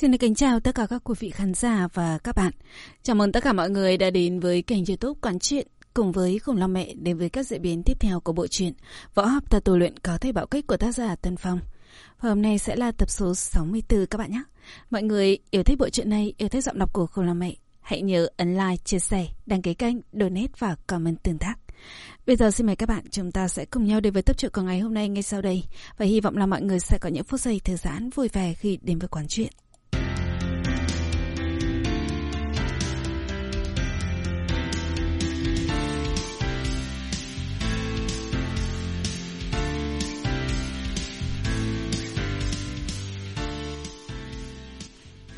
Xin được kính chào tất cả các quý vị khán giả và các bạn. Chào mừng tất cả mọi người đã đến với kênh youtube Quán Chuyện cùng với Khủng Long Mẹ đến với các diễn biến tiếp theo của bộ truyện Võ học ta tu luyện có thể bạo kích của tác giả Tân Phong. Và hôm nay sẽ là tập số 64 các bạn nhé. Mọi người yêu thích bộ truyện này, yêu thích giọng đọc của Khủng Long Mẹ, hãy nhớ ấn like, chia sẻ, đăng ký kênh, donate và comment tương tác. Bây giờ xin mời các bạn chúng ta sẽ cùng nhau đến với tập truyện của ngày hôm nay ngay sau đây và hy vọng là mọi người sẽ có những phút giây thư giãn vui vẻ khi đến với quán chuyện.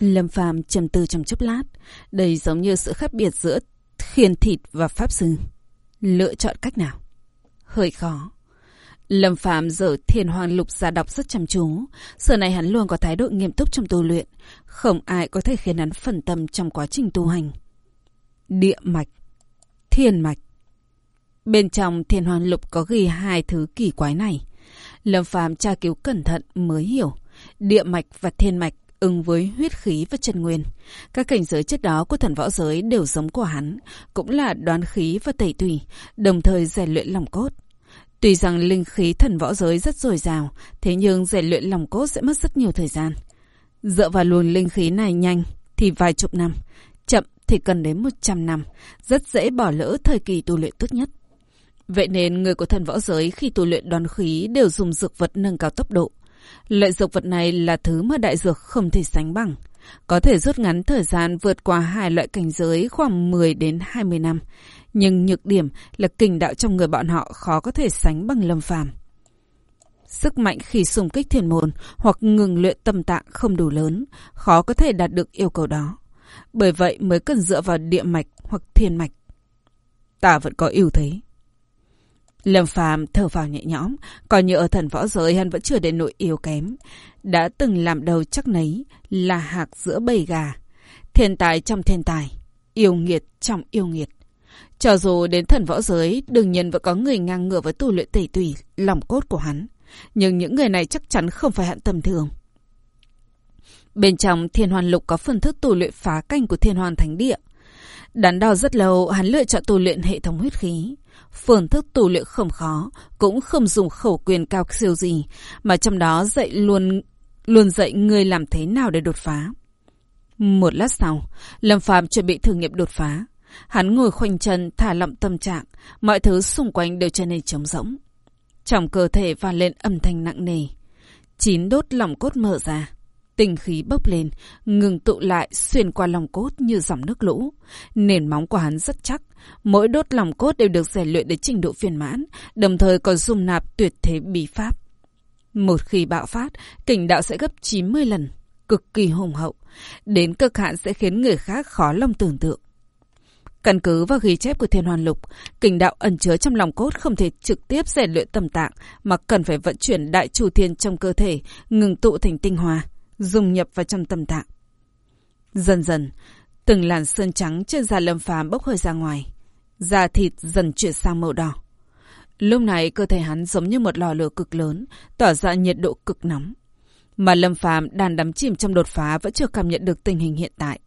Lâm Phàm trầm tư trong chốc lát, đây giống như sự khác biệt giữa khiền thịt và pháp sư. Lựa chọn cách nào? Hơi khó. Lâm Phạm dở thiền hoàng lục ra đọc rất chăm chú. Sở này hắn luôn có thái độ nghiêm túc trong tu luyện. Không ai có thể khiến hắn phần tâm trong quá trình tu hành. Địa mạch. Thiên mạch. Bên trong thiền hoàng lục có ghi hai thứ kỳ quái này. Lâm Phạm tra cứu cẩn thận mới hiểu. Địa mạch và thiên mạch ứng với huyết khí và chân nguyên. Các cảnh giới chất đó của thần võ giới đều giống của hắn, cũng là đoán khí và tẩy tùy, đồng thời rèn luyện lòng cốt. Tuy rằng linh khí thần võ giới rất dồi dào, thế nhưng rèn luyện lòng cốt sẽ mất rất nhiều thời gian. Dựa vào luồng linh khí này nhanh thì vài chục năm, chậm thì cần đến 100 năm, rất dễ bỏ lỡ thời kỳ tu luyện tốt nhất. Vậy nên người của thần võ giới khi tu luyện đoán khí đều dùng dược vật nâng cao tốc độ. Lợi dược vật này là thứ mà đại dược không thể sánh bằng. Có thể rút ngắn thời gian vượt qua hai loại cảnh giới khoảng 10 đến 20 năm. Nhưng nhược điểm là kình đạo trong người bọn họ khó có thể sánh bằng lâm phàm. Sức mạnh khi xung kích thiền môn hoặc ngừng luyện tâm tạng không đủ lớn, khó có thể đạt được yêu cầu đó. Bởi vậy mới cần dựa vào địa mạch hoặc thiên mạch. Ta vẫn có ưu thế. Lâm Phàm thở vào nhẹ nhõm, coi như ở thần võ giới hắn vẫn chưa đến nỗi yếu kém. Đã từng làm đầu chắc nấy là hạc giữa bầy gà. Thiên tài trong thiên tài, yêu nghiệt trong yêu nghiệt. Cho dù đến thần võ giới, đương nhiên vẫn có người ngang ngửa với tu luyện tẩy tùy, lòng cốt của hắn. Nhưng những người này chắc chắn không phải hạn tầm thường. Bên trong thiên hoàn lục có phương thức tu luyện phá canh của thiên hoàn thánh địa. Đắn đo rất lâu, hắn lựa chọn tu luyện hệ thống huyết khí. Phương thức tu luyện không khó, cũng không dùng khẩu quyền cao siêu gì, mà trong đó dạy luôn luôn dạy người làm thế nào để đột phá. Một lát sau, Lâm Phàm chuẩn bị thử nghiệm đột phá. Hắn ngồi khoanh chân, thả lỏng tâm trạng, mọi thứ xung quanh đều trở nên trống rỗng. Trong cơ thể vang lên âm thanh nặng nề. Chín đốt lòng cốt mở ra. Tình khí bốc lên, ngừng tụ lại xuyên qua lòng cốt như dòng nước lũ. Nền móng của hắn rất chắc, mỗi đốt lòng cốt đều được rèn luyện đến trình độ phiền mãn, đồng thời còn dung nạp tuyệt thế bí pháp. Một khi bạo phát, kình đạo sẽ gấp 90 lần, cực kỳ hùng hậu. Đến cực hạn sẽ khiến người khác khó lòng tưởng tượng. Căn cứ vào ghi chép của Thiên Hoàn Lục, kình đạo ẩn chứa trong lòng cốt không thể trực tiếp rèn luyện tâm tạng, mà cần phải vận chuyển đại chủ thiên trong cơ thể, ngừng tụ thành tinh hoa dùng nhập vào trong tâm tạng. Dần dần, từng làn sơn trắng trên da lâm phàm bốc hơi ra ngoài. Da thịt dần chuyển sang màu đỏ. Lúc này cơ thể hắn giống như một lò lửa cực lớn, tỏa ra nhiệt độ cực nóng. Mà lâm phàm đang đắm chìm trong đột phá vẫn chưa cảm nhận được tình hình hiện tại.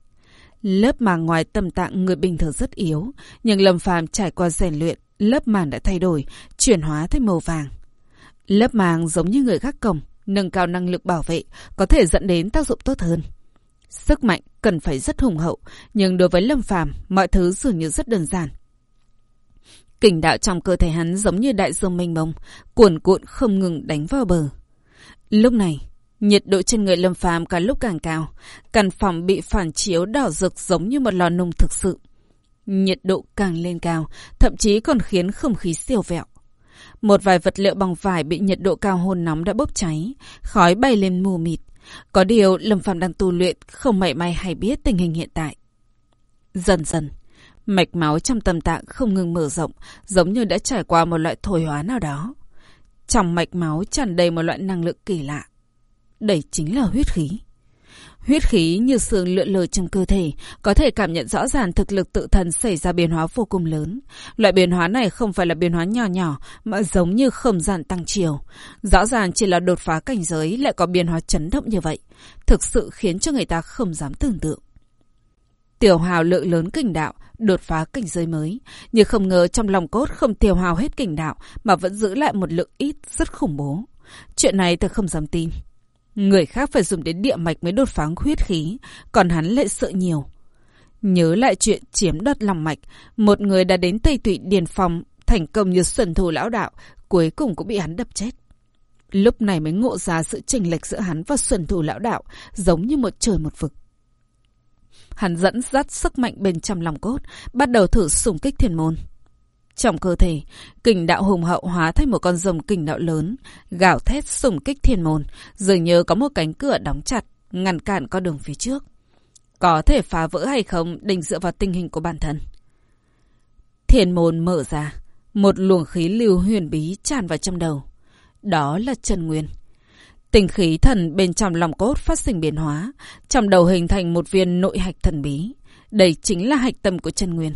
Lớp màng ngoài tâm tạng người bình thường rất yếu, nhưng lâm phàm trải qua rèn luyện, lớp màng đã thay đổi, chuyển hóa thành màu vàng. Lớp màng giống như người gác cổng, nâng cao năng lực bảo vệ có thể dẫn đến tác dụng tốt hơn. Sức mạnh cần phải rất hùng hậu, nhưng đối với Lâm Phàm, mọi thứ dường như rất đơn giản. Kình đạo trong cơ thể hắn giống như đại dương mênh mông, cuồn cuộn không ngừng đánh vào bờ. Lúc này, nhiệt độ trên người Lâm Phàm càng lúc càng cao, căn phòng bị phản chiếu đỏ rực giống như một lò nung thực sự. Nhiệt độ càng lên cao, thậm chí còn khiến không khí siêu vẹo. Một vài vật liệu bằng vải bị nhiệt độ cao hôn nóng đã bốc cháy, khói bay lên mù mịt. Có điều Lâm Phạm đang tu luyện không mảy may hay biết tình hình hiện tại. Dần dần, mạch máu trong tâm tạng không ngừng mở rộng, giống như đã trải qua một loại thổi hóa nào đó. Trong mạch máu tràn đầy một loại năng lượng kỳ lạ. Đây chính là huyết khí. Huyết khí như sương lượn lờ trong cơ thể, có thể cảm nhận rõ ràng thực lực tự thân xảy ra biến hóa vô cùng lớn. Loại biến hóa này không phải là biến hóa nhỏ nhỏ, mà giống như không gian tăng chiều. Rõ ràng chỉ là đột phá cảnh giới lại có biến hóa chấn động như vậy. Thực sự khiến cho người ta không dám tưởng tượng. Tiểu hào lượng lớn kình đạo, đột phá cảnh giới mới. Nhưng không ngờ trong lòng cốt không tiêu hào hết kình đạo, mà vẫn giữ lại một lượng ít rất khủng bố. Chuyện này tôi không dám tin. Người khác phải dùng đến địa mạch mới đột phá huyết khí, còn hắn lại sợ nhiều. Nhớ lại chuyện chiếm đoạt lòng mạch, một người đã đến Tây Tụy Điền Phòng thành công như xuân thù lão đạo, cuối cùng cũng bị hắn đập chết. Lúc này mới ngộ ra sự chênh lệch giữa hắn và xuân thù lão đạo, giống như một trời một vực. Hắn dẫn dắt sức mạnh bên trong lòng cốt, bắt đầu thử xung kích thiên môn. Trong cơ thể, kình đạo hùng hậu hóa thành một con rồng kình đạo lớn, gào thét sủng kích thiên môn, dường như có một cánh cửa đóng chặt, ngăn cản con đường phía trước. Có thể phá vỡ hay không định dựa vào tình hình của bản thân. Thiên môn mở ra, một luồng khí lưu huyền bí tràn vào trong đầu. Đó là Trần Nguyên. Tình khí thần bên trong lòng cốt phát sinh biến hóa, trong đầu hình thành một viên nội hạch thần bí. Đây chính là hạch tâm của Trần Nguyên.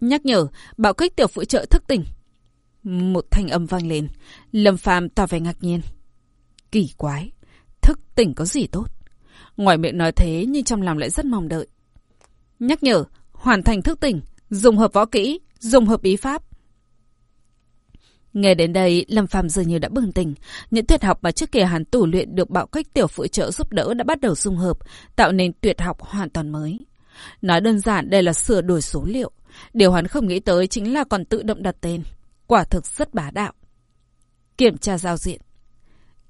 Nhắc nhở, bạo kích tiểu phụ trợ thức tỉnh. Một thanh âm vang lên, Lâm Phàm tỏ vẻ ngạc nhiên. Kỳ quái, thức tỉnh có gì tốt? Ngoài miệng nói thế nhưng trong lòng lại rất mong đợi. Nhắc nhở, hoàn thành thức tỉnh, dùng hợp võ kỹ, dùng hợp bí pháp. Nghe đến đây, Lâm Phàm dường như đã bừng tỉnh. Những tuyệt học mà trước kia hắn tủ luyện được bạo kích tiểu phụ trợ giúp đỡ đã bắt đầu dung hợp, tạo nên tuyệt học hoàn toàn mới. Nói đơn giản đây là sửa đổi số liệu. Điều hắn không nghĩ tới chính là còn tự động đặt tên. Quả thực rất bá đạo. Kiểm tra giao diện.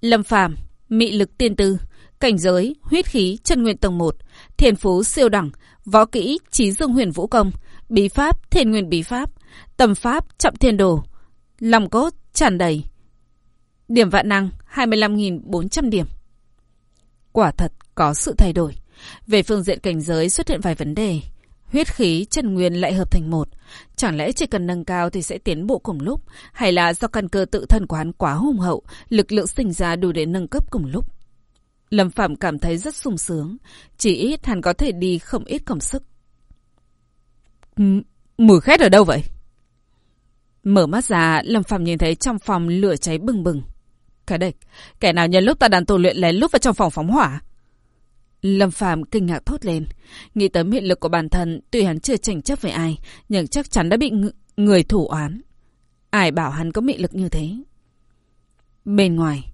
Lâm Phàm, mị lực tiên tư, cảnh giới, huyết khí, chân nguyên tầng 1, thiền phú siêu đẳng, võ kỹ, trí dương huyền vũ công, bí pháp, thiên nguyên bí pháp, tầm pháp, trọng thiên đồ, lòng cốt, tràn đầy. Điểm vạn năng, 25.400 điểm. Quả thật có sự thay đổi. Về phương diện cảnh giới xuất hiện vài vấn đề. Huyết khí, chân nguyên lại hợp thành một. Chẳng lẽ chỉ cần nâng cao thì sẽ tiến bộ cùng lúc? Hay là do căn cơ tự thân của hắn quá hùng hậu, lực lượng sinh ra đủ để nâng cấp cùng lúc? Lâm Phạm cảm thấy rất sung sướng. Chỉ ít hắn có thể đi không ít công sức. M mùi khét ở đâu vậy? Mở mắt ra, Lâm Phạm nhìn thấy trong phòng lửa cháy bừng bừng. Cái địch, kẻ nào nhân lúc ta đang tu luyện lén lúc vào trong phòng phóng hỏa? Lâm Phàm kinh ngạc thốt lên, nghĩ tới hiện lực của bản thân, tuy hắn chưa tranh chấp với ai, nhưng chắc chắn đã bị người thủ oán. Ai bảo hắn có mị lực như thế? Bên ngoài,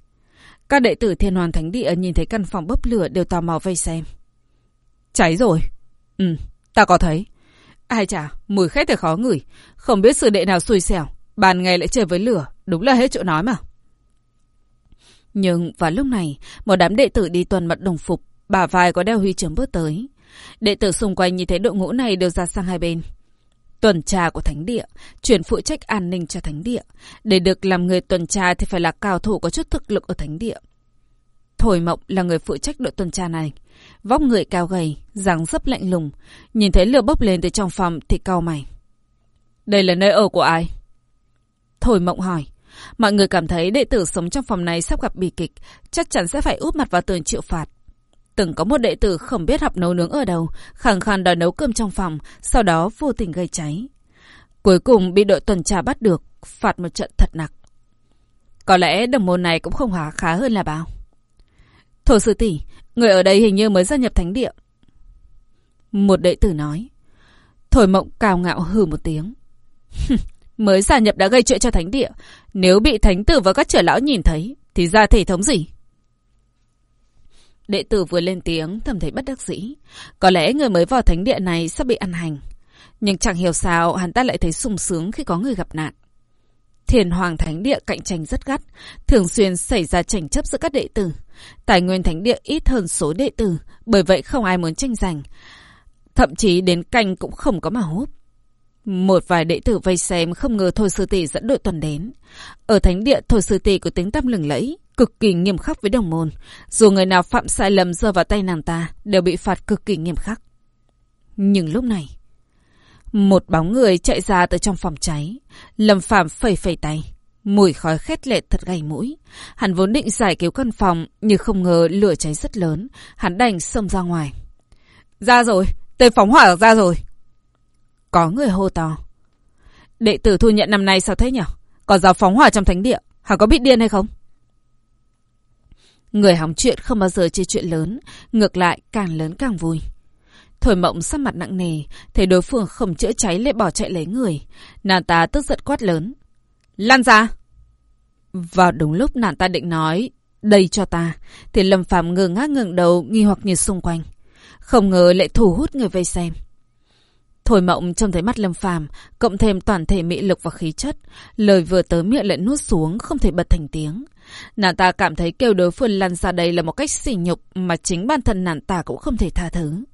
các đệ tử Thiên Hoàn Thánh Địa nhìn thấy căn phòng bốc lửa đều tò mò vây xem. Cháy rồi. Ừ, ta có thấy. Ai chả, mùi khét thì khó ngửi. Không biết sự đệ nào xui xẻo. bàn ngày lại chơi với lửa, đúng là hết chỗ nói mà. Nhưng vào lúc này, một đám đệ tử đi tuần mật đồng phục Bà vai có đeo huy chương bước tới. Đệ tử xung quanh nhìn thấy đội ngũ này đều ra sang hai bên. Tuần tra của Thánh Địa, chuyển phụ trách an ninh cho Thánh Địa. Để được làm người tuần tra thì phải là cao thủ có chút thực lực ở Thánh Địa. Thổi Mộng là người phụ trách đội tuần tra này. Vóc người cao gầy, dáng dấp lạnh lùng. Nhìn thấy lửa bốc lên từ trong phòng thì cau mày. Đây là nơi ở của ai? Thổi Mộng hỏi. Mọi người cảm thấy đệ tử sống trong phòng này sắp gặp bi kịch, chắc chắn sẽ phải úp mặt vào tường chịu phạt. Từng có một đệ tử không biết học nấu nướng ở đâu, khẳng khàn đòi nấu cơm trong phòng, sau đó vô tình gây cháy. Cuối cùng bị đội tuần tra bắt được, phạt một trận thật nặng. Có lẽ đồng môn này cũng không hóa khá hơn là bao. Thổ sư tỷ, người ở đây hình như mới gia nhập thánh địa. Một đệ tử nói. Thổi mộng cào ngạo hừ một tiếng. mới gia nhập đã gây chuyện cho thánh địa. Nếu bị thánh tử và các trưởng lão nhìn thấy, thì ra thể thống gì? Đệ tử vừa lên tiếng thầm thấy bất đắc dĩ. Có lẽ người mới vào thánh địa này sắp bị ăn hành. Nhưng chẳng hiểu sao hắn ta lại thấy sung sướng khi có người gặp nạn. Thiền Hoàng Thánh Địa cạnh tranh rất gắt, thường xuyên xảy ra tranh chấp giữa các đệ tử. Tài nguyên Thánh Địa ít hơn số đệ tử, bởi vậy không ai muốn tranh giành. Thậm chí đến canh cũng không có mà hút. Một vài đệ tử vây xem không ngờ Thôi Sư Tỷ dẫn đội tuần đến. Ở Thánh Địa, Thôi Sư Tỷ có tính tâm lừng lẫy, cực kỳ nghiêm khắc với đồng môn. Dù người nào phạm sai lầm rơi vào tay nàng ta đều bị phạt cực kỳ nghiêm khắc. Nhưng lúc này, một bóng người chạy ra từ trong phòng cháy. Lâm Phạm phẩy phẩy tay. Mùi khói khét lệ thật gầy mũi. Hắn vốn định giải cứu căn phòng, nhưng không ngờ lửa cháy rất lớn. Hắn đành xông ra ngoài. Ra rồi, tên phóng hỏa ra rồi. Có người hô to. Đệ tử thu nhận năm nay sao thế nhỉ? Có giáo phóng hỏa trong thánh địa, hắn có bị điên hay không? Người hóng chuyện không bao giờ chơi chuyện lớn, ngược lại càng lớn càng vui. Thổi mộng sắc mặt nặng nề, thấy đối phương không chữa cháy lại bỏ chạy lấy người. Nàng ta tức giận quát lớn. Lan ra! Vào đúng lúc nàng ta định nói, đây cho ta, thì Lâm Phạm ngơ ngác ngẩng đầu nghi hoặc nhìn xung quanh. Không ngờ lại thu hút người vây xem. Thổi mộng trông thấy mắt Lâm Phàm, cộng thêm toàn thể mỹ lực và khí chất, lời vừa tới miệng lại nuốt xuống, không thể bật thành tiếng. Nàng ta cảm thấy kêu đối phương lăn ra đây là một cách sỉ nhục mà chính bản thân nàng ta cũng không thể tha thứ.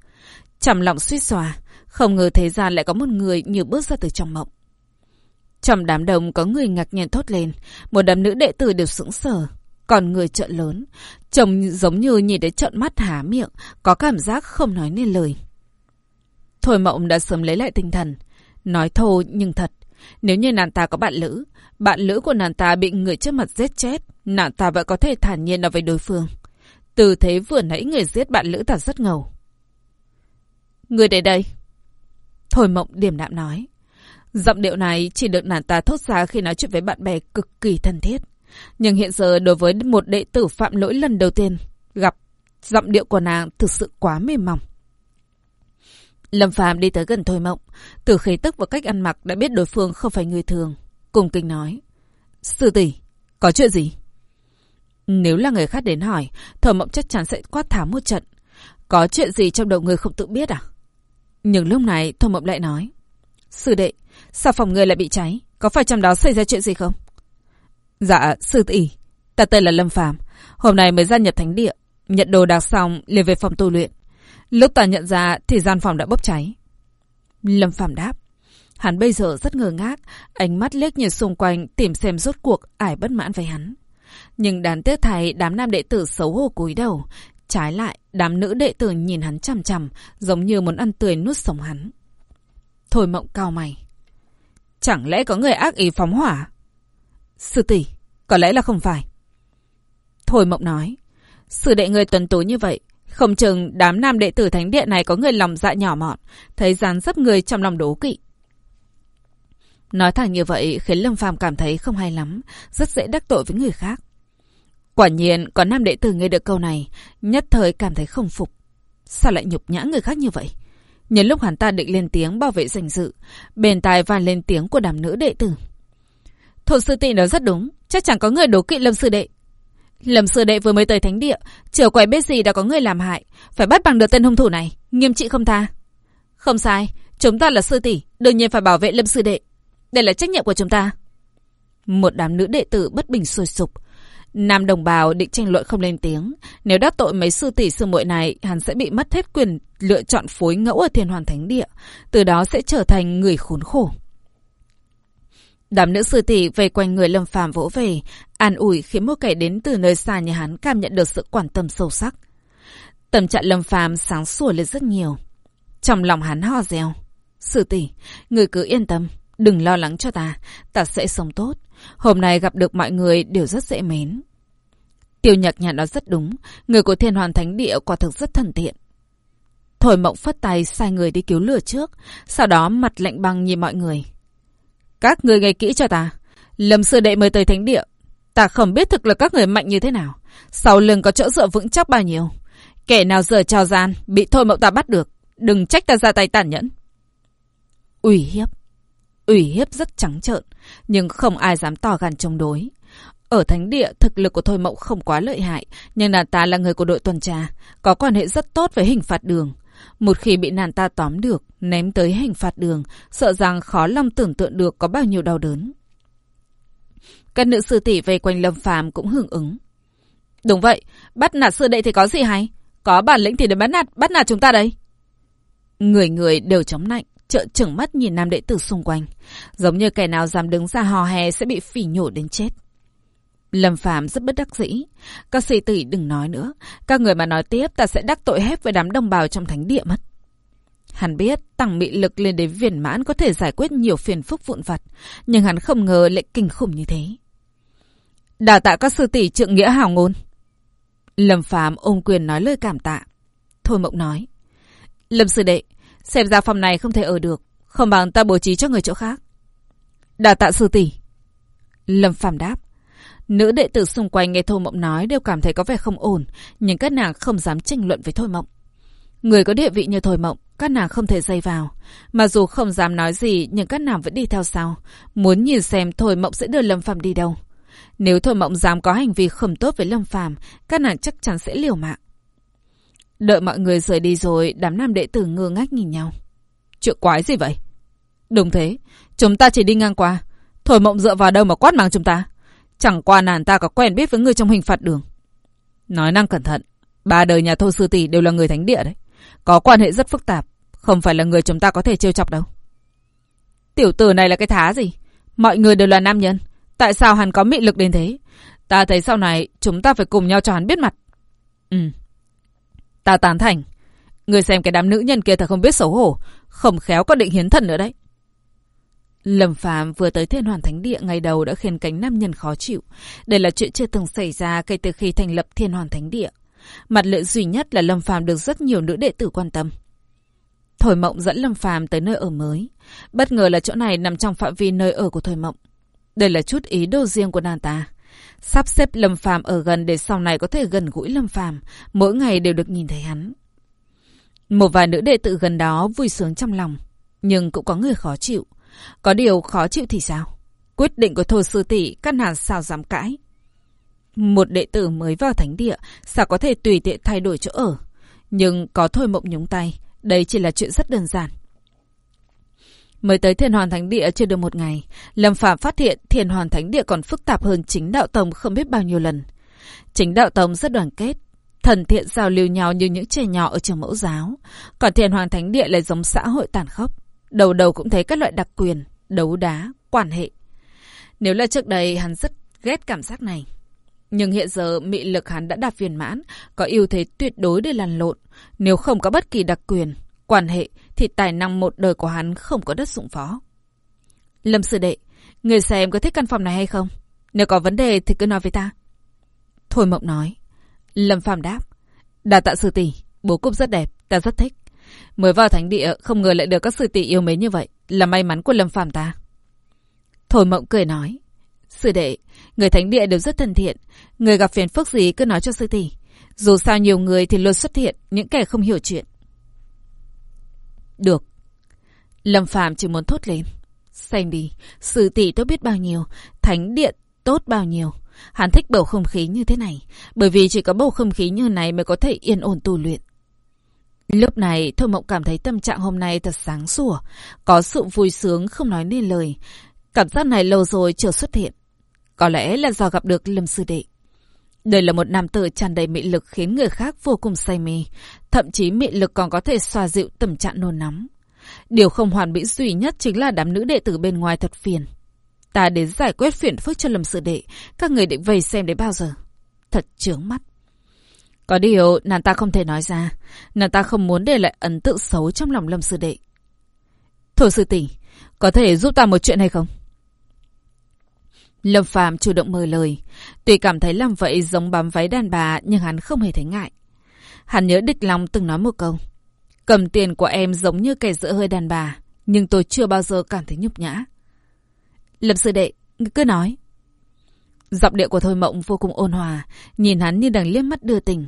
Trầm lòng suy xòa, không ngờ thế gian lại có một người như bước ra từ trong mộng. Trong đám đông có người ngạc nhiên thốt lên, một đám nữ đệ tử đều sững sờ. Còn người trợn lớn, trông giống như nhìn thấy trợn mắt há miệng, có cảm giác không nói nên lời. Thôi mộng đã sớm lấy lại tinh thần. Nói thô nhưng thật. Nếu như nàng ta có bạn lữ, bạn lữ của nàng ta bị người trước mặt giết chết, nàng ta vẫn có thể thản nhiên nói với đối phương. Từ thế vừa nãy người giết bạn lữ ta rất ngầu. Người đến đây. Thôi mộng điểm đạm nói. Giọng điệu này chỉ được nàng ta thốt ra khi nói chuyện với bạn bè cực kỳ thân thiết. Nhưng hiện giờ đối với một đệ tử phạm lỗi lần đầu tiên gặp, giọng điệu của nàng thực sự quá mềm mỏng. Lâm Phàm đi tới gần Thôi Mộng, từ khí tức và cách ăn mặc đã biết đối phương không phải người thường, cùng kinh nói: "Sư tỷ, có chuyện gì?" Nếu là người khác đến hỏi, Thôi Mộng chắc chắn sẽ quát tháo một trận. Có chuyện gì trong đầu người không tự biết à? Nhưng lúc này Thôi Mộng lại nói: "Sư đệ, sao phòng người lại bị cháy? Có phải trong đó xảy ra chuyện gì không?" "Dạ, sư tỷ, ta tên là Lâm Phàm, hôm nay mới gia nhập thánh địa, nhận đồ đạc xong liền về phòng tu luyện." Lúc ta nhận ra thì gian phòng đã bốc cháy. Lâm Phạm đáp. Hắn bây giờ rất ngờ ngác, ánh mắt liếc nhìn xung quanh tìm xem rốt cuộc ai bất mãn với hắn. Nhưng đáng tiếc thay đám nam đệ tử xấu hổ cúi đầu. Trái lại, đám nữ đệ tử nhìn hắn chằm chằm, giống như muốn ăn tươi nuốt sống hắn. Thôi mộng cao mày. Chẳng lẽ có người ác ý phóng hỏa? Sư tỷ, có lẽ là không phải. Thôi mộng nói. Sư đệ người tuần tú như vậy, không chừng đám nam đệ tử thánh điện này có người lòng dạ nhỏ mọn, thấy dán dấp người trong lòng đố kỵ. Nói thẳng như vậy khiến Lâm Phàm cảm thấy không hay lắm, rất dễ đắc tội với người khác. Quả nhiên, có nam đệ tử nghe được câu này, nhất thời cảm thấy không phục. Sao lại nhục nhã người khác như vậy? Nhân lúc hắn ta định lên tiếng bảo vệ danh dự, bền tài vang lên tiếng của đám nữ đệ tử. Thổ sư tỷ nói rất đúng, chắc chẳng có người đố kỵ Lâm sư đệ. Lâm sư đệ vừa mới tới thánh địa, chưa quay biết gì đã có người làm hại, phải bắt bằng được tên hung thủ này, nghiêm trị không tha. Không sai, chúng ta là sư tỷ, đương nhiên phải bảo vệ Lâm sư đệ. Đây là trách nhiệm của chúng ta. Một đám nữ đệ tử bất bình sôi sục. Nam đồng bào định tranh luận không lên tiếng. Nếu đắc tội mấy sư tỷ sư muội này, hắn sẽ bị mất hết quyền lựa chọn phối ngẫu ở thiên hoàn thánh địa. Từ đó sẽ trở thành người khốn khổ. Đám nữ sư tỷ về quanh người Lâm Phàm vỗ về, an ủi khiến một kẻ đến từ nơi xa nhà hắn cảm nhận được sự quan tâm sâu sắc. Tâm trạng Lâm Phàm sáng sủa lên rất nhiều. Trong lòng hắn ho reo. Sư tỷ, người cứ yên tâm, đừng lo lắng cho ta, ta sẽ sống tốt. Hôm nay gặp được mọi người đều rất dễ mến. Tiêu nhạc nhà đó rất đúng, người của thiên hoàn thánh địa quả thực rất thần thiện Thổi mộng phất tay sai người đi cứu lửa trước, sau đó mặt lạnh băng nhìn mọi người. Các người nghe kỹ cho ta. Lâm sư đệ mới tới thánh địa. Ta không biết thực lực các người mạnh như thế nào. Sau lưng có chỗ dựa vững chắc bao nhiêu. Kẻ nào giờ trào gian, bị thôi mộng ta bắt được. Đừng trách ta ra tay tàn nhẫn. ủy hiếp. ủy hiếp rất trắng trợn, nhưng không ai dám tỏ gan chống đối. Ở thánh địa, thực lực của Thôi Mộng không quá lợi hại, nhưng nàng ta là người của đội tuần tra, có quan hệ rất tốt với hình phạt đường. Một khi bị nàng ta tóm được, ném tới hình phạt đường, sợ rằng khó lòng tưởng tượng được có bao nhiêu đau đớn. Các nữ sư tỷ về quanh Lâm Phàm cũng hưởng ứng. Đúng vậy, bắt nạt sư đệ thì có gì hay? Có bản lĩnh thì để bắt nạt, bắt nạt chúng ta đấy Người người đều chống nạnh trợn trừng mắt nhìn nam đệ tử xung quanh. Giống như kẻ nào dám đứng ra hò hè sẽ bị phỉ nhổ đến chết. Lâm Phạm rất bất đắc dĩ. Các sĩ tỷ đừng nói nữa. Các người mà nói tiếp ta sẽ đắc tội hết với đám đồng bào trong thánh địa mất. Hắn biết tăng mị lực lên đến viền mãn có thể giải quyết nhiều phiền phức vụn vặt. Nhưng hắn không ngờ lại kinh khủng như thế. Đào tạ các sư tỷ trượng nghĩa hảo ngôn. Lâm Phạm ôm quyền nói lời cảm tạ. Thôi Mộng nói. Lâm sư đệ, xem ra phòng này không thể ở được. Không bằng ta bố trí cho người chỗ khác. Đào tạ sư tỷ. Lâm Phạm đáp. Nữ đệ tử xung quanh nghe Thôi Mộng nói đều cảm thấy có vẻ không ổn, nhưng các nàng không dám tranh luận với Thôi Mộng. Người có địa vị như Thôi Mộng, các nàng không thể dây vào. Mà dù không dám nói gì, nhưng các nàng vẫn đi theo sau. Muốn nhìn xem Thôi Mộng sẽ đưa Lâm Phàm đi đâu. Nếu Thôi Mộng dám có hành vi không tốt với Lâm Phàm, các nàng chắc chắn sẽ liều mạng. Đợi mọi người rời đi rồi, đám nam đệ tử ngơ ngác nhìn nhau. Chuyện quái gì vậy? Đúng thế, chúng ta chỉ đi ngang qua. Thôi Mộng dựa vào đâu mà quát mắng chúng ta? Chẳng qua nàng ta có quen biết với người trong hình phạt đường. Nói năng cẩn thận, ba đời nhà thô Sư Tỷ đều là người thánh địa đấy. Có quan hệ rất phức tạp, không phải là người chúng ta có thể trêu chọc đâu. Tiểu tử này là cái thá gì? Mọi người đều là nam nhân. Tại sao hắn có mị lực đến thế? Ta thấy sau này chúng ta phải cùng nhau cho hắn biết mặt. Ừ. Ta tán thành. Người xem cái đám nữ nhân kia thật không biết xấu hổ. Không khéo có định hiến thần nữa đấy. Lâm Phạm vừa tới Thiên Hoàn Thánh Địa ngày đầu đã khiến cánh nam nhân khó chịu. Đây là chuyện chưa từng xảy ra kể từ khi thành lập Thiên Hoàn Thánh Địa. Mặt lợi duy nhất là Lâm Phạm được rất nhiều nữ đệ tử quan tâm. Thôi Mộng dẫn Lâm Phàm tới nơi ở mới. Bất ngờ là chỗ này nằm trong phạm vi nơi ở của Thôi Mộng. Đây là chút ý đồ riêng của nàng ta. Sắp xếp Lâm Phàm ở gần để sau này có thể gần gũi Lâm Phàm, mỗi ngày đều được nhìn thấy hắn. Một vài nữ đệ tử gần đó vui sướng trong lòng, nhưng cũng có người khó chịu. Có điều khó chịu thì sao? Quyết định của Thổ Sư Tỷ, các nàng sao dám cãi? Một đệ tử mới vào thánh địa, sao có thể tùy tiện thay đổi chỗ ở? Nhưng có thôi mộng nhúng tay, đây chỉ là chuyện rất đơn giản. Mới tới Thiên Hoàn Thánh Địa chưa được một ngày, Lâm Phạm phát hiện Thiên Hoàn Thánh Địa còn phức tạp hơn chính đạo tông không biết bao nhiêu lần. Chính đạo tông rất đoàn kết, thần thiện giao lưu nhau như những trẻ nhỏ ở trường mẫu giáo. Còn Thiên Hoàng Thánh Địa lại giống xã hội tàn khốc. Đầu đầu cũng thấy các loại đặc quyền, đấu đá, quan hệ. Nếu là trước đây hắn rất ghét cảm giác này. Nhưng hiện giờ mị lực hắn đã đạt viên mãn, có ưu thế tuyệt đối để lăn lộn. Nếu không có bất kỳ đặc quyền, quan hệ, thì tài năng một đời của hắn không có đất dụng phó. Lâm sư đệ, người xem có thích căn phòng này hay không? Nếu có vấn đề thì cứ nói với ta. Thôi mộng nói. Lâm Phàm đáp. Đà tạ sư tỷ, bố cục rất đẹp, ta rất thích. Mới vào thánh địa, không ngờ lại được các sư tỷ yêu mến như vậy, là may mắn của Lâm Phàm ta. Thôi mộng cười nói. Sư đệ, người thánh địa đều rất thân thiện. Người gặp phiền phức gì cứ nói cho sư tỷ. Dù sao nhiều người thì luôn xuất hiện những kẻ không hiểu chuyện. Được. Lâm Phàm chỉ muốn thốt lên. Xem đi, sư tỷ tốt biết bao nhiêu, thánh điện tốt bao nhiêu. Hắn thích bầu không khí như thế này, bởi vì chỉ có bầu không khí như này mới có thể yên ổn tu luyện. Lúc này, Thôi Mộng cảm thấy tâm trạng hôm nay thật sáng sủa, có sự vui sướng không nói nên lời. Cảm giác này lâu rồi chưa xuất hiện. Có lẽ là do gặp được Lâm Sư Đệ. Đây là một nam tử tràn đầy mị lực khiến người khác vô cùng say mê. Thậm chí mị lực còn có thể xoa dịu tâm trạng nôn nóng. Điều không hoàn mỹ duy nhất chính là đám nữ đệ tử bên ngoài thật phiền. Ta đến giải quyết phiền phức cho Lâm Sư Đệ. Các người định vây xem đến bao giờ? Thật chướng mắt. Có điều nàng ta không thể nói ra. Nàng ta không muốn để lại ấn tượng xấu trong lòng Lâm Sư Đệ. Thổ Sư Tỷ, có thể giúp ta một chuyện hay không? Lâm Phàm chủ động mời lời. Tuy cảm thấy làm vậy giống bám váy đàn bà nhưng hắn không hề thấy ngại. Hắn nhớ địch lòng từng nói một câu. Cầm tiền của em giống như kẻ giữa hơi đàn bà. Nhưng tôi chưa bao giờ cảm thấy nhục nhã. Lâm sư đệ, cứ nói. Giọng điệu của Thôi Mộng vô cùng ôn hòa. Nhìn hắn như đang liếc mắt đưa tình.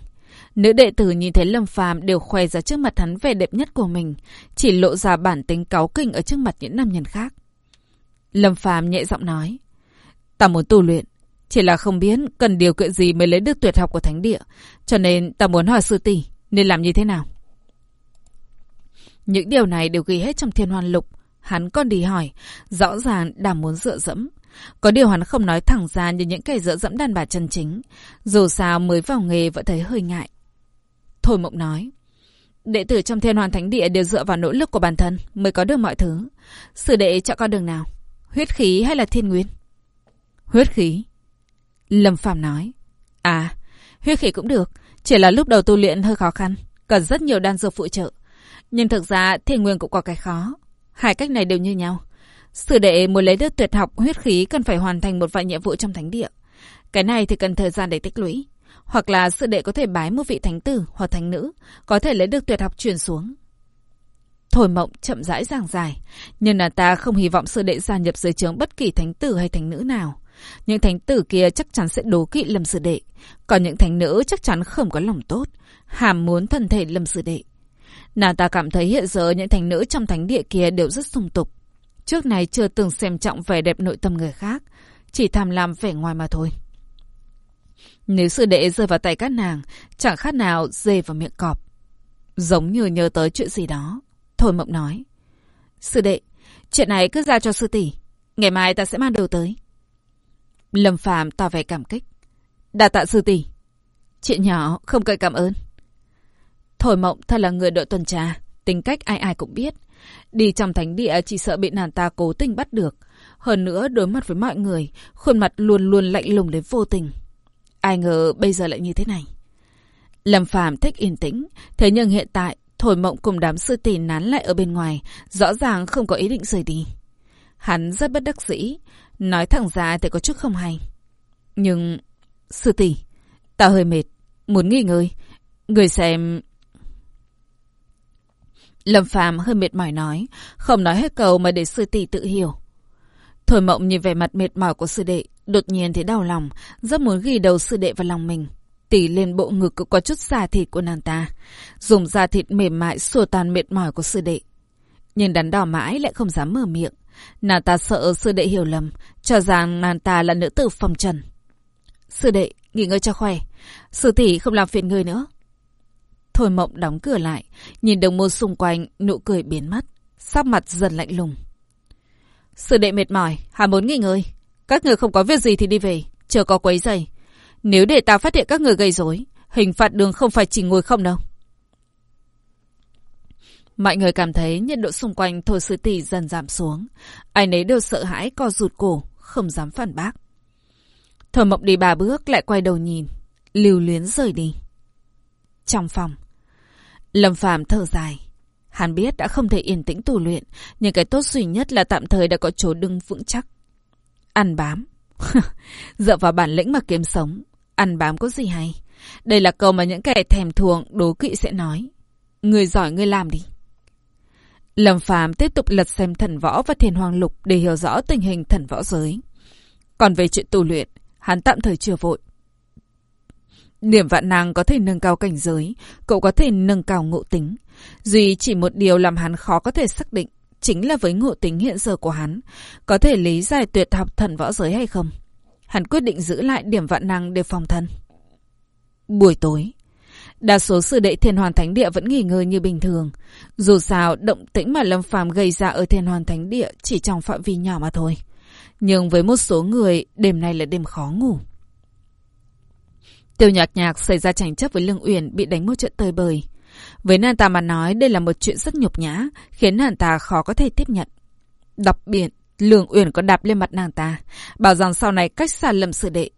Nữ đệ tử nhìn thấy Lâm Phàm đều khoe ra trước mặt hắn vẻ đẹp nhất của mình. Chỉ lộ ra bản tính cáu kỉnh ở trước mặt những nam nhân khác. Lâm Phàm nhẹ giọng nói. Ta muốn tu luyện. Chỉ là không biết cần điều kiện gì mới lấy được tuyệt học của thánh địa. Cho nên ta muốn hỏi sư tỷ, nên làm như thế nào. Những điều này đều ghi hết trong thiên hoan lục. Hắn còn đi hỏi. Rõ ràng đang muốn dựa dẫm. Có điều hắn không nói thẳng ra như những kẻ dựa dẫm đàn bà chân chính. Dù sao mới vào nghề vẫn thấy hơi ngại. Thôi mộng nói. Đệ tử trong thiên hoàn thánh địa đều dựa vào nỗ lực của bản thân mới có được mọi thứ. sử đệ chọn con đường nào? Huyết khí hay là thiên nguyên? Huyết khí. Lâm Phàm nói. À, huyết khí cũng được. Chỉ là lúc đầu tu luyện hơi khó khăn. Cần rất nhiều đan dược phụ trợ. Nhưng thực ra thiên nguyên cũng có cái khó. Hai cách này đều như nhau. Sử đệ muốn lấy được tuyệt học huyết khí cần phải hoàn thành một vài nhiệm vụ trong thánh địa. Cái này thì cần thời gian để tích lũy. Hoặc là sư đệ có thể bái một vị thánh tử hoặc thánh nữ, có thể lấy được tuyệt học truyền xuống. Thổi mộng chậm rãi giảng dài, nhưng là ta không hy vọng sư đệ gia nhập dưới trướng bất kỳ thánh tử hay thánh nữ nào. Những thánh tử kia chắc chắn sẽ đố kỵ lâm sư đệ, còn những thánh nữ chắc chắn không có lòng tốt, hàm muốn thân thể lâm sư đệ. Nàng ta cảm thấy hiện giờ những thánh nữ trong thánh địa kia đều rất sung tục. Trước này chưa từng xem trọng vẻ đẹp nội tâm người khác, chỉ tham lam vẻ ngoài mà thôi. Nếu sư đệ rơi vào tay các nàng, chẳng khác nào dê vào miệng cọp. Giống như nhớ tới chuyện gì đó. Thôi mộng nói. Sư đệ, chuyện này cứ ra cho sư tỷ. Ngày mai ta sẽ mang đồ tới. Lâm Phạm tỏ vẻ cảm kích. Đà tạ sư tỷ. Chuyện nhỏ, không cần cảm ơn. Thôi mộng thật là người đội tuần tra. Tính cách ai ai cũng biết. Đi trong thánh địa chỉ sợ bị nàng ta cố tình bắt được. Hơn nữa đối mặt với mọi người, khuôn mặt luôn luôn lạnh lùng đến vô tình. Ai ngờ bây giờ lại như thế này. Lâm Phàm thích yên tĩnh, thế nhưng hiện tại Thổi mộng cùng đám sư tỷ nán lại ở bên ngoài, rõ ràng không có ý định rời đi. Hắn rất bất đắc dĩ, nói thẳng ra thì có chút không hay. Nhưng, sư tỷ, ta hơi mệt, muốn nghỉ ngơi. Người xem... Lâm Phàm hơi mệt mỏi nói, không nói hết câu mà để sư tỷ tự hiểu. Thôi mộng nhìn vẻ mặt mệt mỏi của sư đệ, đột nhiên thấy đau lòng, rất muốn ghi đầu sư đệ vào lòng mình tỉ lên bộ ngực có chút da thịt của nàng ta, dùng da thịt mềm mại xua tan mệt mỏi của sư đệ. Nhưng đắn đỏ mãi lại không dám mở miệng. Nàng ta sợ sư đệ hiểu lầm, cho rằng nàng ta là nữ tử phòng trần. Sư đệ, nghỉ ngơi cho khỏe. Sư tỷ không làm phiền người nữa. Thôi mộng đóng cửa lại, nhìn đồng môn xung quanh, nụ cười biến mất, sắc mặt dần lạnh lùng. Sư đệ mệt mỏi, hà muốn nghỉ ngơi. Các người không có việc gì thì đi về, chờ có quấy giày. Nếu để ta phát hiện các người gây rối, hình phạt đường không phải chỉ ngồi không đâu. Mọi người cảm thấy nhiệt độ xung quanh Thôi Sư Tỷ dần giảm xuống. Ai nấy đều sợ hãi co rụt cổ, không dám phản bác. Thôi Mộng đi ba bước lại quay đầu nhìn, lưu luyến rời đi. Trong phòng, Lâm Phàm thở dài. Hắn biết đã không thể yên tĩnh tu luyện, nhưng cái tốt duy nhất là tạm thời đã có chỗ đứng vững chắc. Ăn bám. Dựa vào bản lĩnh mà kiếm sống, Ăn bám có gì hay? Đây là câu mà những kẻ thèm thuồng, đố kỵ sẽ nói. Người giỏi người làm đi. Lâm Phàm tiếp tục lật xem thần võ và thiền hoàng lục để hiểu rõ tình hình thần võ giới. Còn về chuyện tu luyện, hắn tạm thời chưa vội. Điểm vạn năng có thể nâng cao cảnh giới, cậu có thể nâng cao ngộ tính. Duy chỉ một điều làm hắn khó có thể xác định, chính là với ngộ tính hiện giờ của hắn, có thể lý giải tuyệt học thần võ giới hay không hắn quyết định giữ lại điểm vạn năng để phòng thân. Buổi tối, đa số sư đệ thiên hoàn thánh địa vẫn nghỉ ngơi như bình thường. Dù sao, động tĩnh mà Lâm Phàm gây ra ở thiên hoàn thánh địa chỉ trong phạm vi nhỏ mà thôi. Nhưng với một số người, đêm nay là đêm khó ngủ. Tiêu nhạc nhạc xảy ra tranh chấp với Lương Uyển bị đánh một trận tơi bời. Với nàng ta mà nói đây là một chuyện rất nhục nhã, khiến nàng ta khó có thể tiếp nhận. Đặc biệt, Lương Uyển có đạp lên mặt nàng ta, bảo rằng sau này cách xa lầm sự đệ.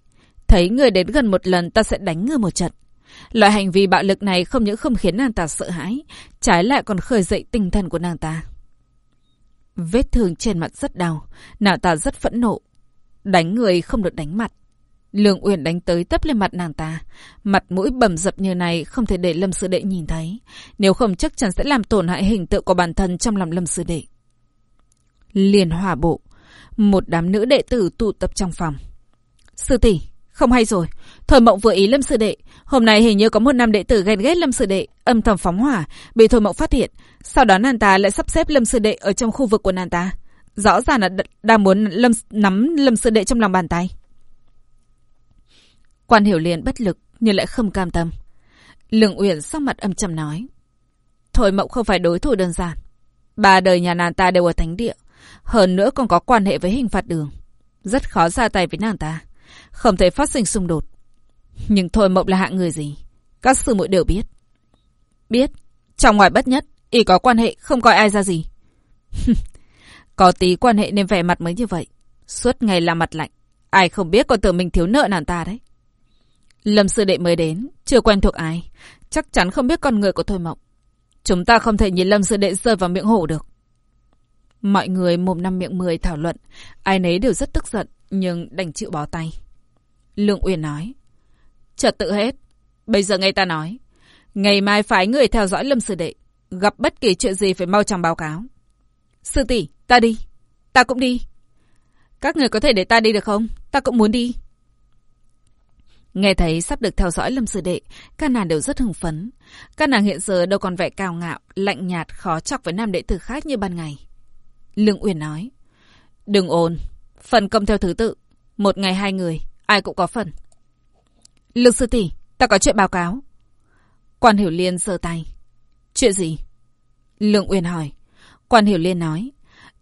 Thấy người đến gần một lần ta sẽ đánh người một trận. Loại hành vi bạo lực này không những không khiến nàng ta sợ hãi, trái lại còn khơi dậy tinh thần của nàng ta. Vết thương trên mặt rất đau, nàng ta rất phẫn nộ. Đánh người không được đánh mặt. Lương Uyển đánh tới tấp lên mặt nàng ta. Mặt mũi bầm dập như này không thể để Lâm Sư Đệ nhìn thấy. Nếu không chắc chắn sẽ làm tổn hại hình tượng của bản thân trong lòng Lâm Sư Đệ. Liền hòa bộ. Một đám nữ đệ tử tụ tập trong phòng. Sư tỷ, không hay rồi. Thời mộng vừa ý Lâm Sư Đệ. Hôm nay hình như có một nam đệ tử ghen ghét Lâm Sư Đệ, âm thầm phóng hỏa, bị Thôi mộng phát hiện. Sau đó nàng ta lại sắp xếp Lâm Sư Đệ ở trong khu vực của nàng ta. Rõ ràng là đang muốn lâm, nắm Lâm Sư Đệ trong lòng bàn tay. Quan hiểu liền bất lực, nhưng lại không cam tâm. Lương Uyển sắc mặt âm trầm nói. Thôi mộng không phải đối thủ đơn giản. Ba đời nhà nàng ta đều ở thánh địa. Hơn nữa còn có quan hệ với hình phạt đường. Rất khó ra tay với nàng ta. Không thể phát sinh xung đột. Nhưng thôi mộng là hạng người gì? Các sư muội đều biết. Biết. Trong ngoài bất nhất, y có quan hệ, không coi ai ra gì. có tí quan hệ nên vẻ mặt mới như vậy. Suốt ngày là mặt lạnh. Ai không biết còn tưởng mình thiếu nợ nàng ta đấy. Lâm sư đệ mới đến, chưa quen thuộc ai. Chắc chắn không biết con người của Thôi Mộng. Chúng ta không thể nhìn Lâm sư đệ rơi vào miệng hổ được. Mọi người mồm năm miệng mười thảo luận, ai nấy đều rất tức giận, nhưng đành chịu bó tay. Lương uyển nói. Trật tự hết. Bây giờ nghe ta nói. Ngày mai phải người theo dõi Lâm Sư Đệ. Gặp bất kỳ chuyện gì phải mau chóng báo cáo. Sư tỷ, ta đi. Ta cũng đi. Các người có thể để ta đi được không? Ta cũng muốn đi. Nghe thấy sắp được theo dõi Lâm Sư Đệ, các nàng đều rất hưng phấn. Các nàng hiện giờ đâu còn vẻ cao ngạo, lạnh nhạt, khó chọc với nam đệ tử khác như ban ngày. Lương Uyển nói. Đừng ồn, phần công theo thứ tự. Một ngày hai người, ai cũng có phần. Lương Sư Tỷ, ta có chuyện báo cáo. Quan Hiểu Liên giơ tay. Chuyện gì? Lương Uyển hỏi. Quan Hiểu Liên nói.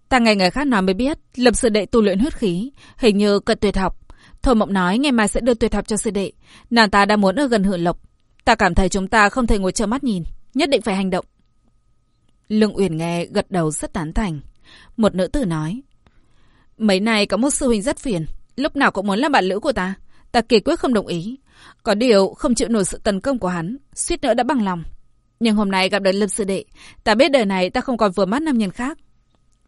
Ta ngày ngày khác nói mới biết, Lâm Sư Đệ tu luyện huyết khí, hình như cần tuyệt học. Thôi Mộng nói ngày mai sẽ đưa tuyệt học cho sư đệ. Nàng ta đã muốn ở gần hưởng lộc. Ta cảm thấy chúng ta không thể ngồi chờ mắt nhìn. Nhất định phải hành động. Lương Uyển nghe gật đầu rất tán thành. Một nữ tử nói. Mấy này có một sư huynh rất phiền. Lúc nào cũng muốn làm bạn lữ của ta. Ta kỳ quyết không đồng ý. Có điều không chịu nổi sự tấn công của hắn. Suýt nữa đã bằng lòng. Nhưng hôm nay gặp được Lâm Sư Đệ. Ta biết đời này ta không còn vừa mắt nam nhân khác.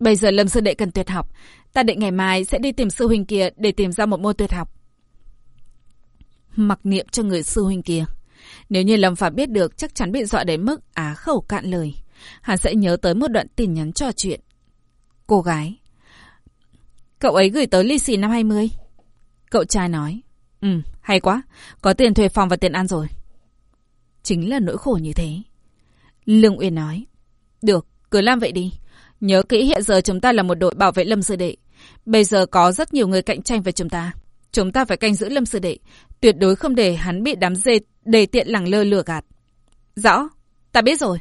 Bây giờ Lâm Sư Đệ cần tuyệt học. Ta định ngày mai sẽ đi tìm sư huynh kia để tìm ra một môn tuyệt học. Mặc niệm cho người sư huynh kia. Nếu như Lâm Phạm biết được chắc chắn bị dọa đến mức á khẩu cạn lời. Hắn sẽ nhớ tới một đoạn tin nhắn trò chuyện. Cô gái. Cậu ấy gửi tới lì xì năm 20. Cậu trai nói. Ừ, hay quá. Có tiền thuê phòng và tiền ăn rồi. Chính là nỗi khổ như thế. Lương Uyên nói. Được, cứ làm vậy đi. Nhớ kỹ hiện giờ chúng ta là một đội bảo vệ Lâm Sư Đệ. Bây giờ có rất nhiều người cạnh tranh với chúng ta. Chúng ta phải canh giữ Lâm Sư Đệ. Tuyệt đối không để hắn bị đám dê đề tiện lẳng lơ lừa gạt. Rõ, ta biết rồi.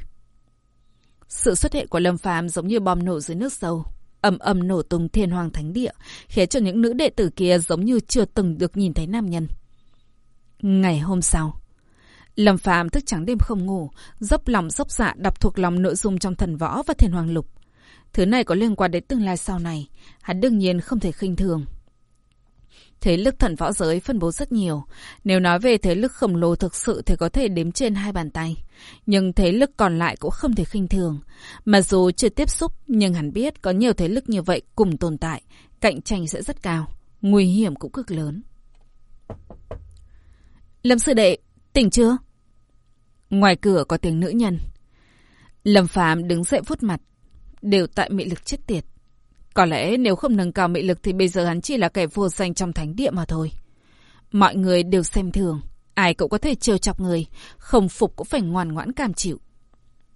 Sự xuất hiện của Lâm Phàm giống như bom nổ dưới nước sâu. ầm ầm nổ tung thiên hoàng thánh địa, khiến cho những nữ đệ tử kia giống như chưa từng được nhìn thấy nam nhân. Ngày hôm sau, Lâm Phàm thức trắng đêm không ngủ, dốc lòng dốc dạ đọc thuộc lòng nội dung trong thần võ và thiên hoàng lục. Thứ này có liên quan đến tương lai sau này, hắn đương nhiên không thể khinh thường. Thế lực thần võ giới phân bố rất nhiều. Nếu nói về thế lực khổng lồ thực sự thì có thể đếm trên hai bàn tay. Nhưng thế lực còn lại cũng không thể khinh thường. Mặc dù chưa tiếp xúc, nhưng hắn biết có nhiều thế lực như vậy cùng tồn tại. Cạnh tranh sẽ rất cao. Nguy hiểm cũng cực lớn. Lâm sư đệ, tỉnh chưa? Ngoài cửa có tiếng nữ nhân. Lâm phàm đứng dậy phút mặt. Đều tại mị lực chết tiệt. Có lẽ nếu không nâng cao mị lực thì bây giờ hắn chỉ là kẻ vô danh trong thánh địa mà thôi. Mọi người đều xem thường. Ai cũng có thể trêu chọc người. Không phục cũng phải ngoan ngoãn cam chịu.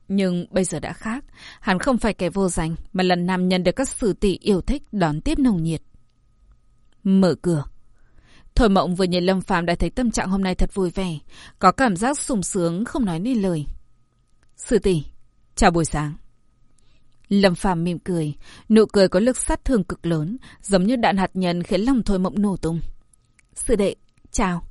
Nhưng bây giờ đã khác. Hắn không phải kẻ vô danh mà là nam nhân được các sử tỷ yêu thích đón tiếp nồng nhiệt. Mở cửa. Thôi mộng vừa nhìn Lâm Phàm đã thấy tâm trạng hôm nay thật vui vẻ. Có cảm giác sung sướng không nói nên lời. Sư tỷ, chào buổi sáng. Lâm Phàm mỉm cười, nụ cười có lực sát thương cực lớn, giống như đạn hạt nhân khiến lòng Thôi Mộng nổ tung. Sư đệ, chào.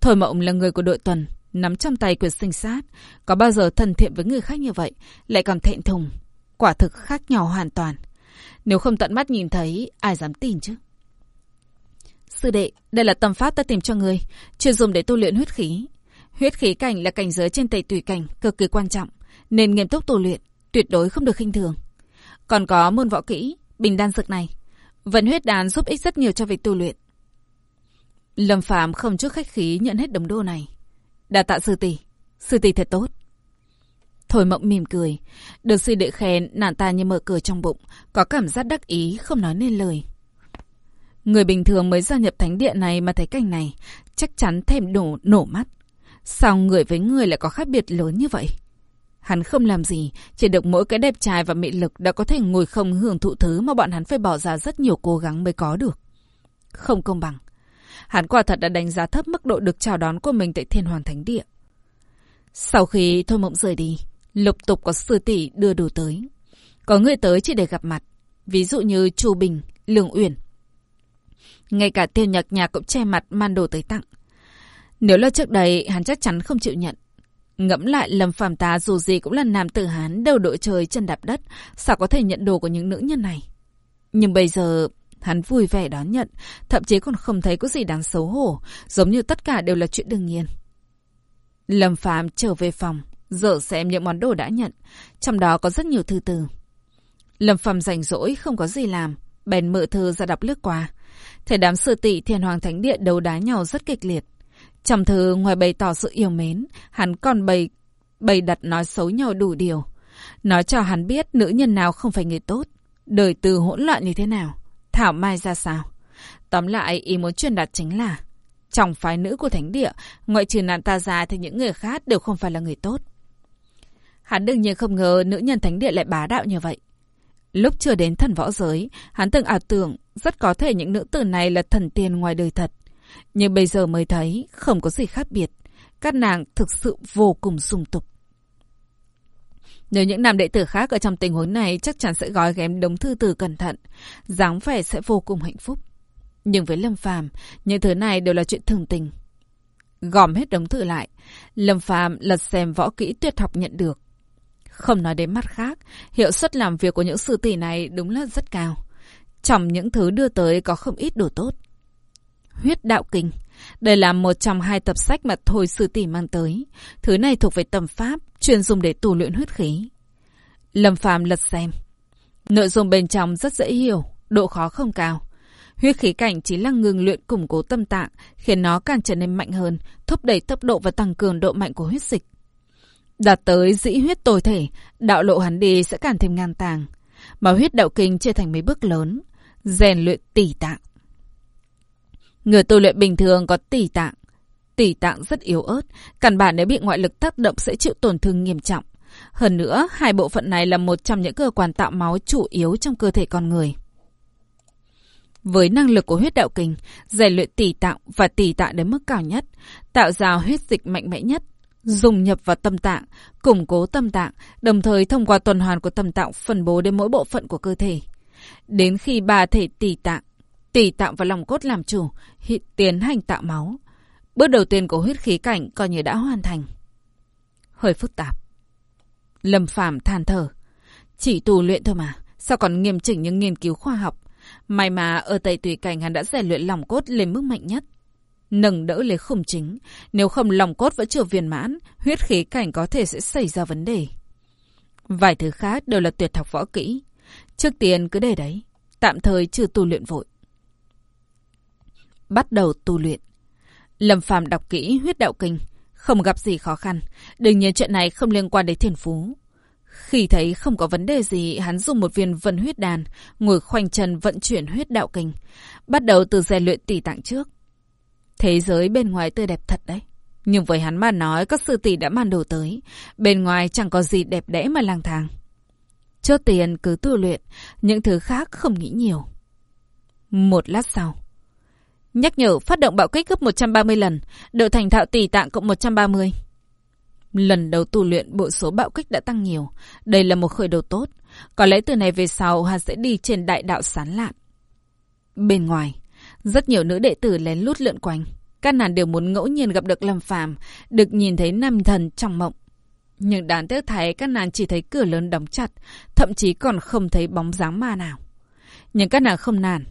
Thôi Mộng là người của đội tuần, nắm trong tay quyền sinh sát, có bao giờ thân thiện với người khác như vậy, lại còn thẹn thùng. Quả thực khác nhau hoàn toàn. Nếu không tận mắt nhìn thấy, ai dám tin chứ? Sư đệ, đây là tâm pháp ta tìm cho người, chuyên dùng để tu luyện huyết khí. Huyết khí cảnh là cảnh giới trên tẩy tùy cảnh, cực kỳ quan trọng, nên nghiêm túc tu luyện. Tuyệt đối không được khinh thường. Còn có môn võ kỹ, bình đan dược này. vận huyết đan giúp ích rất nhiều cho việc tu luyện. Lâm Phạm không chút khách khí nhận hết đồng đô này. Đà tạ sư tỷ, sư tỷ thật tốt. Thôi mộng mỉm cười, được sư đệ khen nàng ta như mở cửa trong bụng, có cảm giác đắc ý không nói nên lời. Người bình thường mới gia nhập thánh địa này mà thấy cảnh này, chắc chắn thèm đổ nổ mắt. Sao người với người lại có khác biệt lớn như vậy? Hắn không làm gì, chỉ được mỗi cái đẹp trai và mị lực đã có thể ngồi không hưởng thụ thứ mà bọn hắn phải bỏ ra rất nhiều cố gắng mới có được. Không công bằng. Hắn quả thật đã đánh giá thấp mức độ được chào đón của mình tại Thiên Hoàng Thánh Địa. Sau khi Thôi Mộng rời đi, lục tục có sư tỷ đưa đồ tới. Có người tới chỉ để gặp mặt, ví dụ như Chu Bình, Lương Uyển. Ngay cả tiêu nhạc nhà cũng che mặt mang đồ tới tặng. Nếu là trước đây, hắn chắc chắn không chịu nhận. Ngẫm lại Lâm Phàm ta dù gì cũng là nam tử Hán đầu đội trời chân đạp đất, sao có thể nhận đồ của những nữ nhân này. Nhưng bây giờ hắn vui vẻ đón nhận, thậm chí còn không thấy có gì đáng xấu hổ, giống như tất cả đều là chuyện đương nhiên. Lâm Phàm trở về phòng, dở xem những món đồ đã nhận, trong đó có rất nhiều thư từ. Lâm Phàm rảnh rỗi không có gì làm, bèn mở thư ra đọc lướt qua. thể đám sư tỷ thiên hoàng thánh điện đấu đá nhau rất kịch liệt. Trong thư ngoài bày tỏ sự yêu mến, hắn còn bày, bày đặt nói xấu nhau đủ điều. Nói cho hắn biết nữ nhân nào không phải người tốt, đời từ hỗn loạn như thế nào, thảo mai ra sao. Tóm lại, ý muốn truyền đạt chính là, trong phái nữ của thánh địa, ngoại trừ nạn ta ra thì những người khác đều không phải là người tốt. Hắn đương nhiên không ngờ nữ nhân thánh địa lại bá đạo như vậy. Lúc chưa đến thần võ giới, hắn từng ảo tưởng rất có thể những nữ tử này là thần tiên ngoài đời thật. Nhưng bây giờ mới thấy không có gì khác biệt. Các nàng thực sự vô cùng sung tục. Nếu những nam đệ tử khác ở trong tình huống này chắc chắn sẽ gói ghém đống thư từ cẩn thận, dáng vẻ sẽ vô cùng hạnh phúc. Nhưng với Lâm Phàm, những thứ này đều là chuyện thường tình. Gom hết đống thư lại, Lâm Phàm lật xem võ kỹ tuyệt học nhận được. Không nói đến mắt khác, hiệu suất làm việc của những sư tỷ này đúng là rất cao. Trong những thứ đưa tới có không ít đồ tốt. Huyết đạo kinh. Đây là một trong hai tập sách mà Thôi sư tỷ mang tới. Thứ này thuộc về tầm pháp, chuyên dùng để tù luyện huyết khí. Lâm phàm lật xem. Nội dung bên trong rất dễ hiểu, độ khó không cao. Huyết khí cảnh chỉ là ngừng luyện củng cố tâm tạng, khiến nó càng trở nên mạnh hơn, thúc đẩy tốc độ và tăng cường độ mạnh của huyết dịch. Đạt tới dĩ huyết tồi thể, đạo lộ hắn đi sẽ càng thêm ngang tàng. Mà huyết đạo kinh chia thành mấy bước lớn, rèn luyện tỷ tạng. Người tu luyện bình thường có tỷ tạng. Tỷ tạng rất yếu ớt, căn bản nếu bị ngoại lực tác động sẽ chịu tổn thương nghiêm trọng. Hơn nữa, hai bộ phận này là một trong những cơ quan tạo máu chủ yếu trong cơ thể con người. Với năng lực của huyết đạo kinh, rèn luyện tỷ tạng và tỷ tạng đến mức cao nhất, tạo ra huyết dịch mạnh mẽ nhất, dùng nhập vào tâm tạng, củng cố tâm tạng, đồng thời thông qua tuần hoàn của tâm tạng phân bố đến mỗi bộ phận của cơ thể. Đến khi ba thể tỷ tạng, tỷ tạng và lòng cốt làm chủ, hiện tiến hành tạo máu. Bước đầu tiên của huyết khí cảnh coi như đã hoàn thành. Hơi phức tạp. Lâm Phàm than thở. Chỉ tù luyện thôi mà, sao còn nghiêm chỉnh những nghiên cứu khoa học. May mà ở Tây Tùy Cảnh hắn đã rèn luyện lòng cốt lên mức mạnh nhất nâng đỡ lấy khung chính. Nếu không lòng cốt vẫn chưa viên mãn, huyết khí cảnh có thể sẽ xảy ra vấn đề. Vài thứ khác đều là tuyệt học võ kỹ. Trước tiên cứ để đấy, tạm thời chưa tu luyện vội. Bắt đầu tu luyện. Lâm Phàm đọc kỹ huyết đạo kinh, không gặp gì khó khăn. Đương nhiên chuyện này không liên quan đến thiên phú. Khi thấy không có vấn đề gì, hắn dùng một viên vân huyết đàn, ngồi khoanh chân vận chuyển huyết đạo kinh. Bắt đầu từ rèn luyện tỷ tạng trước. Thế giới bên ngoài tươi đẹp thật đấy. Nhưng với hắn mà nói các sư tỷ đã màn đồ tới. Bên ngoài chẳng có gì đẹp đẽ mà lang thang. Chốt tiền cứ tu luyện. Những thứ khác không nghĩ nhiều. Một lát sau. Nhắc nhở phát động bạo kích gấp 130 lần. Độ thành thạo tỷ tạng cộng 130. Lần đầu tu luyện bộ số bạo kích đã tăng nhiều. Đây là một khởi đầu tốt. Có lẽ từ này về sau Hà sẽ đi trên đại đạo sán lạn. Bên ngoài, rất nhiều nữ đệ tử lén lút lượn quanh. Các nàng đều muốn ngẫu nhiên gặp được Lâm Phàm, được nhìn thấy nam thần trong mộng. Nhưng đáng tiếc thấy các nàng chỉ thấy cửa lớn đóng chặt, thậm chí còn không thấy bóng dáng ma nào. Nhưng các nàng không nản.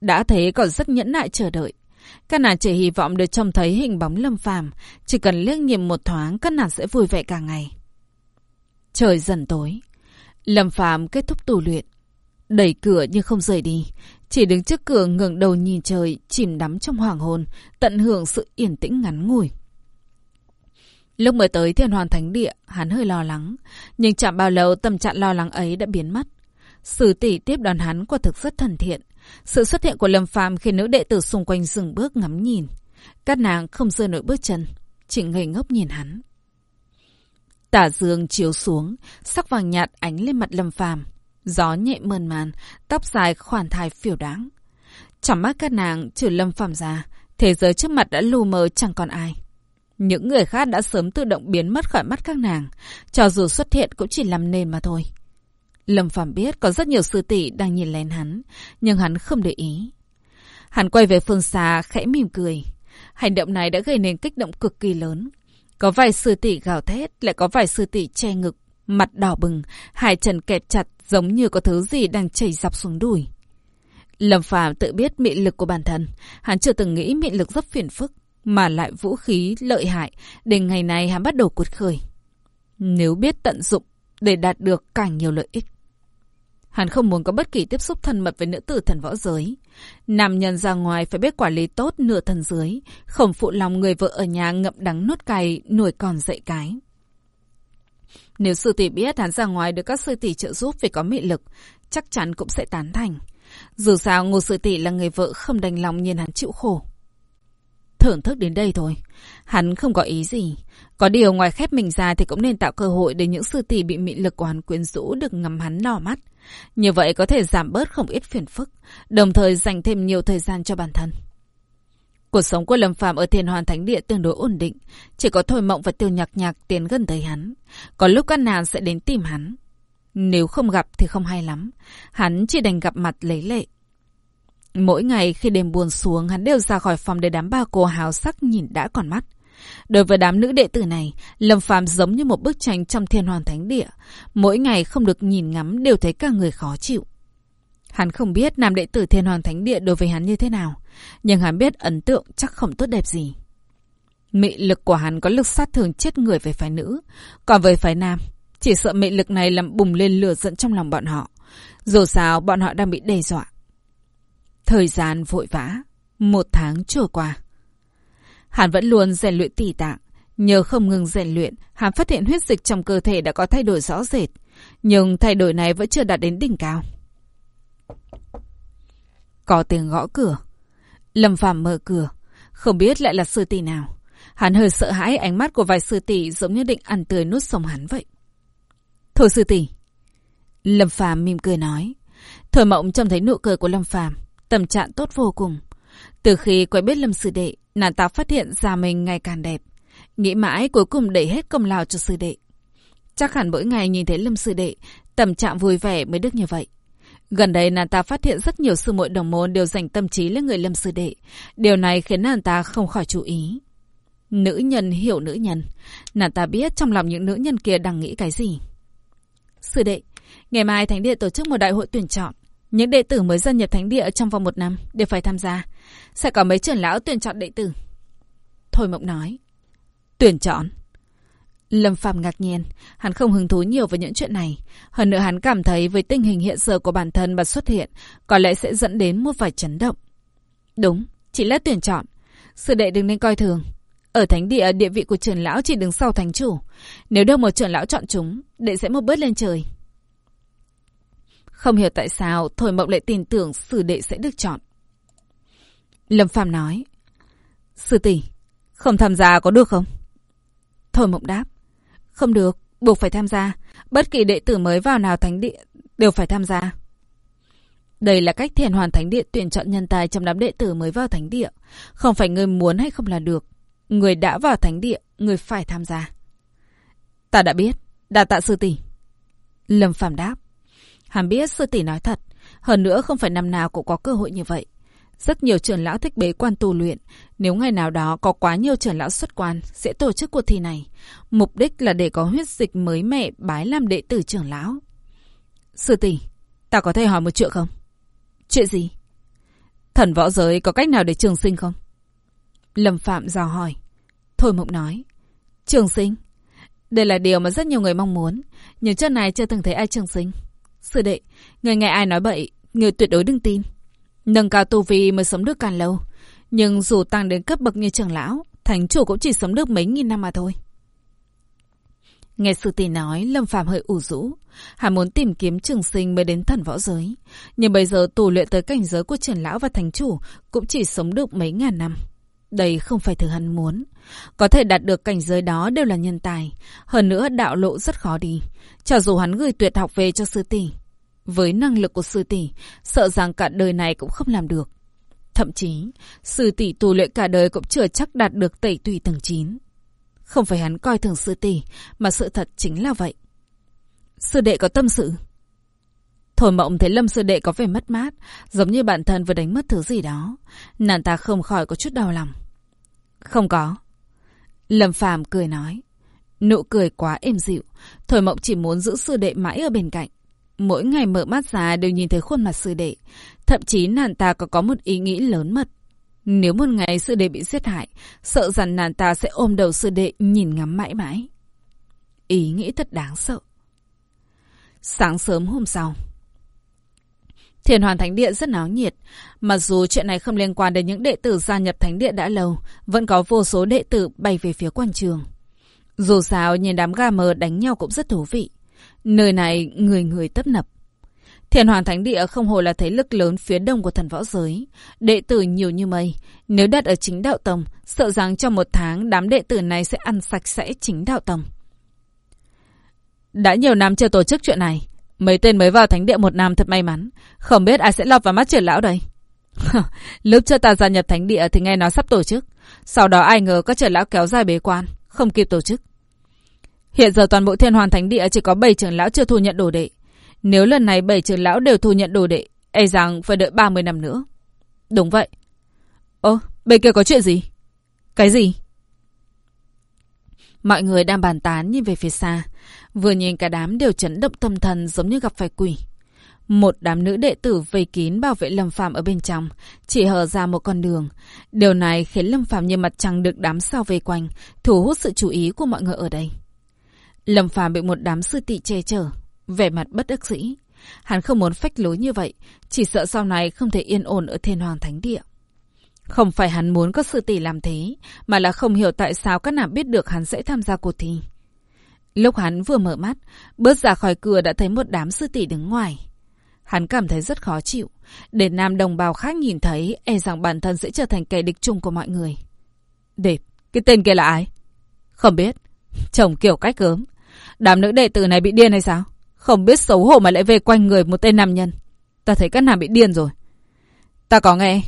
Đã thấy còn rất nhẫn nại chờ đợi. Các nàng chỉ hy vọng được trông thấy hình bóng Lâm Phàm, chỉ cần liếc nhìn một thoáng các nàng sẽ vui vẻ cả ngày. Trời dần tối. Lâm Phàm kết thúc tu luyện. Đẩy cửa nhưng không rời đi, chỉ đứng trước cửa ngẩng đầu nhìn trời, chìm đắm trong hoàng hôn, tận hưởng sự yên tĩnh ngắn ngủi. Lúc mới tới thiên hoàn thánh địa, hắn hơi lo lắng. Nhưng chẳng bao lâu tâm trạng lo lắng ấy đã biến mất. Sử tỷ tiếp đón hắn quả thực rất thân thiện. Sự xuất hiện của Lâm Phàm khiến nữ đệ tử xung quanh dừng bước ngắm nhìn. Các nàng không rơi nổi bước chân, chỉ ngây ngốc nhìn hắn. Tả dương chiếu xuống, sắc vàng nhạt ánh lên mặt Lâm Phàm Gió nhẹ mơn màn tóc dài khoản thai phiểu đáng. Trong mắt các nàng, trừ lâm phàm ra, thế giới trước mặt đã lù mờ chẳng còn ai. Những người khác đã sớm tự động biến mất khỏi mắt các nàng, cho dù xuất hiện cũng chỉ làm nền mà thôi. Lâm Phàm biết có rất nhiều sư tỷ đang nhìn lén hắn, nhưng hắn không để ý. Hắn quay về phương xa, khẽ mỉm cười. Hành động này đã gây nên kích động cực kỳ lớn. Có vài sư tỷ gào thét, lại có vài sư tỷ che ngực, mặt đỏ bừng, hai chân kẹp chặt giống như có thứ gì đang chảy dọc xuống đùi. Lâm Phàm tự biết mị lực của bản thân, hắn chưa từng nghĩ mị lực rất phiền phức, mà lại vũ khí lợi hại, để ngày này hắn bắt đầu cuột khởi. Nếu biết tận dụng để đạt được càng nhiều lợi ích. Hắn không muốn có bất kỳ tiếp xúc thân mật với nữ tử thần võ giới. Nam nhân ra ngoài phải biết quản lý tốt nửa thân dưới, không phụ lòng người vợ ở nhà ngậm đắng nuốt cay, nuôi còn dạy cái. Nếu sư tỷ biết hắn ra ngoài được các sư tỷ trợ giúp vì có mị lực, chắc chắn cũng sẽ tán thành. Dù sao ngô sư tỷ là người vợ không đành lòng nhìn hắn chịu khổ. Thưởng thức đến đây thôi. Hắn không có ý gì. Có điều ngoài khép mình ra thì cũng nên tạo cơ hội để những sư tỷ bị mị lực của hắn quyến rũ được ngắm hắn đỏ mắt. Như vậy có thể giảm bớt không ít phiền phức, đồng thời dành thêm nhiều thời gian cho bản thân. Cuộc sống của Lâm Phạm ở Thiên Hoàn Thánh Địa tương đối ổn định, chỉ có Thôi Mộng và Tiêu Nhạc Nhạc tiến gần tới hắn. Có lúc các nàng sẽ đến tìm hắn. Nếu không gặp thì không hay lắm, hắn chỉ đành gặp mặt lấy lệ. Mỗi ngày khi đêm buồn xuống, hắn đều ra khỏi phòng để đám ba cô hào sắc nhìn đã còn mắt. Đối với đám nữ đệ tử này, Lâm Phàm giống như một bức tranh trong thiên hoàng thánh địa. Mỗi ngày không được nhìn ngắm đều thấy cả người khó chịu. Hắn không biết nam đệ tử thiên hoàng thánh địa đối với hắn như thế nào. Nhưng hắn biết ấn tượng chắc không tốt đẹp gì. Mị lực của hắn có lực sát thường chết người về phái nữ. Còn về phái nam, chỉ sợ mị lực này làm bùng lên lửa giận trong lòng bọn họ. Dù sao bọn họ đang bị đe dọa. Thời gian vội vã. Một tháng trôi qua. Hắn vẫn luôn rèn luyện tỉ tạng. Nhờ không ngừng rèn luyện, hắn phát hiện huyết dịch trong cơ thể đã có thay đổi rõ rệt. Nhưng thay đổi này vẫn chưa đạt đến đỉnh cao. Có tiếng gõ cửa. Lâm Phàm mở cửa. Không biết lại là sư tỷ nào. Hắn hơi sợ hãi ánh mắt của vài sư tỷ giống như định ăn tươi nuốt sống hắn vậy. Thôi sư tỷ. Lâm Phàm mỉm cười nói. Thời mộng trông thấy nụ cười của Lâm Phàm tâm trạng tốt vô cùng. Từ khi quen biết Lâm Sư Đệ, nàng ta phát hiện ra mình ngày càng đẹp. Nghĩ mãi cuối cùng đẩy hết công lao cho Sư Đệ. Chắc hẳn mỗi ngày nhìn thấy Lâm Sư Đệ, tâm trạng vui vẻ mới được như vậy. Gần đây nàng ta phát hiện rất nhiều sư muội đồng môn đều dành tâm trí lên người Lâm Sư Đệ. Điều này khiến nàng ta không khỏi chú ý. Nữ nhân hiểu nữ nhân. Nàng ta biết trong lòng những nữ nhân kia đang nghĩ cái gì. Sư Đệ, ngày mai Thánh Địa tổ chức một đại hội tuyển chọn. Những đệ tử mới gia nhập thánh địa trong vòng một năm đều phải tham gia. Sẽ có mấy trưởng lão tuyển chọn đệ tử. Thôi Mộng nói. Tuyển chọn? Lâm Phạm ngạc nhiên, hắn không hứng thú nhiều với những chuyện này. Hơn nữa hắn cảm thấy với tình hình hiện giờ của bản thân mà xuất hiện, có lẽ sẽ dẫn đến một vài chấn động. Đúng, chỉ là tuyển chọn. Sư đệ đừng nên coi thường. Ở thánh địa, địa vị của trưởng lão chỉ đứng sau thánh chủ. Nếu đâu một trưởng lão chọn chúng, đệ sẽ một bước lên trời. Không hiểu tại sao Thôi Mộng lại tin tưởng sư đệ sẽ được chọn. Lâm Phàm nói. Sư tỷ, không tham gia có được không? Thôi Mộng đáp. Không được, buộc phải tham gia. Bất kỳ đệ tử mới vào nào thánh địa đều phải tham gia. Đây là cách thiền hoàn thánh địa tuyển chọn nhân tài trong đám đệ tử mới vào thánh địa. Không phải người muốn hay không là được. Người đã vào thánh địa, người phải tham gia. Ta đã biết, đà tạ sư tỷ. Lâm Phàm đáp. Hàm biết sư tỷ nói thật, hơn nữa không phải năm nào cũng có cơ hội như vậy. Rất nhiều trưởng lão thích bế quan tu luyện. Nếu ngày nào đó có quá nhiều trưởng lão xuất quan, sẽ tổ chức cuộc thi này. Mục đích là để có huyết dịch mới mẹ bái làm đệ tử trưởng lão. Sư tỷ, ta có thể hỏi một chuyện không? Chuyện gì? Thần võ giới có cách nào để trường sinh không? Lâm Phạm dò hỏi. Thôi Mộng nói. Trường sinh? Đây là điều mà rất nhiều người mong muốn. Nhưng trước này chưa từng thấy ai trường sinh. Sư đệ, người nghe ai nói bậy, người tuyệt đối đừng tin. Nâng cao tu vi mới sống được càng lâu. Nhưng dù tăng đến cấp bậc như trưởng lão, thánh chủ cũng chỉ sống được mấy nghìn năm mà thôi. Nghe sư tỷ nói, Lâm Phạm hơi ủ rũ. Hắn muốn tìm kiếm trường sinh mới đến thần võ giới. Nhưng bây giờ tù luyện tới cảnh giới của trưởng lão và thánh chủ cũng chỉ sống được mấy ngàn năm. Đây không phải thứ hắn muốn. Có thể đạt được cảnh giới đó đều là nhân tài. Hơn nữa đạo lộ rất khó đi. Cho dù hắn gửi tuyệt học về cho sư tỷ. Với năng lực của sư tỷ, sợ rằng cả đời này cũng không làm được. Thậm chí, sư tỷ tu luyện cả đời cũng chưa chắc đạt được tẩy tùy tầng 9. Không phải hắn coi thường sư tỷ, mà sự thật chính là vậy. Sư đệ có tâm sự. Thổi mộng thấy Lâm sư đệ có vẻ mất mát, giống như bản thân vừa đánh mất thứ gì đó. Nàng ta không khỏi có chút đau lòng. Không có. Lâm Phàm cười nói. Nụ cười quá êm dịu. Thổi mộng chỉ muốn giữ sư đệ mãi ở bên cạnh. Mỗi ngày mở mắt ra đều nhìn thấy khuôn mặt sư đệ. Thậm chí nàng ta có có một ý nghĩ lớn mật. Nếu một ngày sư đệ bị giết hại, sợ rằng nàng ta sẽ ôm đầu sư đệ nhìn ngắm mãi mãi. Ý nghĩ thật đáng sợ. Sáng sớm hôm sau. Thiền Hoàn Thánh Địa rất náo nhiệt. Mặc dù chuyện này không liên quan đến những đệ tử gia nhập Thánh Địa đã lâu, vẫn có vô số đệ tử bay về phía quảng trường. Dù sao, nhìn đám ga mờ đánh nhau cũng rất thú vị. Nơi này người người tấp nập. Thiền Hoàng Thánh Địa không hồ là thế lực lớn phía đông của thần võ giới. Đệ tử nhiều như mây. Nếu đặt ở chính đạo tông, sợ rằng trong một tháng đám đệ tử này sẽ ăn sạch sẽ chính đạo tông. Đã nhiều năm chưa tổ chức chuyện này. Mấy tên mới vào thánh địa một năm thật may mắn. Không biết ai sẽ lọt vào mắt trưởng lão đây. Lúc chưa ta gia nhập thánh địa thì nghe nói sắp tổ chức. Sau đó ai ngờ các trưởng lão kéo dài bế quan. Không kịp tổ chức. Hiện giờ toàn bộ thiên hoàn thánh địa chỉ có 7 trưởng lão chưa thu nhận đồ đệ. Nếu lần này 7 trưởng lão đều thu nhận đồ đệ, e rằng phải đợi 30 năm nữa. Đúng vậy. Ơ, bên kia có chuyện gì? Cái gì? Mọi người đang bàn tán nhìn về phía xa. Vừa nhìn cả đám đều chấn động tâm thần giống như gặp phải quỷ. Một đám nữ đệ tử vây kín bảo vệ Lâm Phàm ở bên trong, chỉ hở ra một con đường. Điều này khiến Lâm Phàm như mặt trăng được đám sao vây quanh, thu hút sự chú ý của mọi người ở đây. Lâm Phàm bị một đám sư tị che chở, vẻ mặt bất đắc dĩ. Hắn không muốn phách lối như vậy, chỉ sợ sau này không thể yên ổn ở Thiên Hoàng Thánh Địa. Không phải hắn muốn có sư tỷ làm thế, mà là không hiểu tại sao các nàng biết được hắn sẽ tham gia cuộc thi. Lúc hắn vừa mở mắt, bước ra khỏi cửa đã thấy một đám sư tỷ đứng ngoài. Hắn cảm thấy rất khó chịu. Để nam đồng bào khác nhìn thấy, e rằng bản thân sẽ trở thành kẻ địch chung của mọi người. Đẹp, cái tên kia là ai? Không biết. Chồng kiểu cách gớm. Đám nữ đệ tử này bị điên hay sao? Không biết xấu hổ mà lại về quanh người một tên nam nhân. Ta thấy các nàng bị điên rồi. Ta có nghe.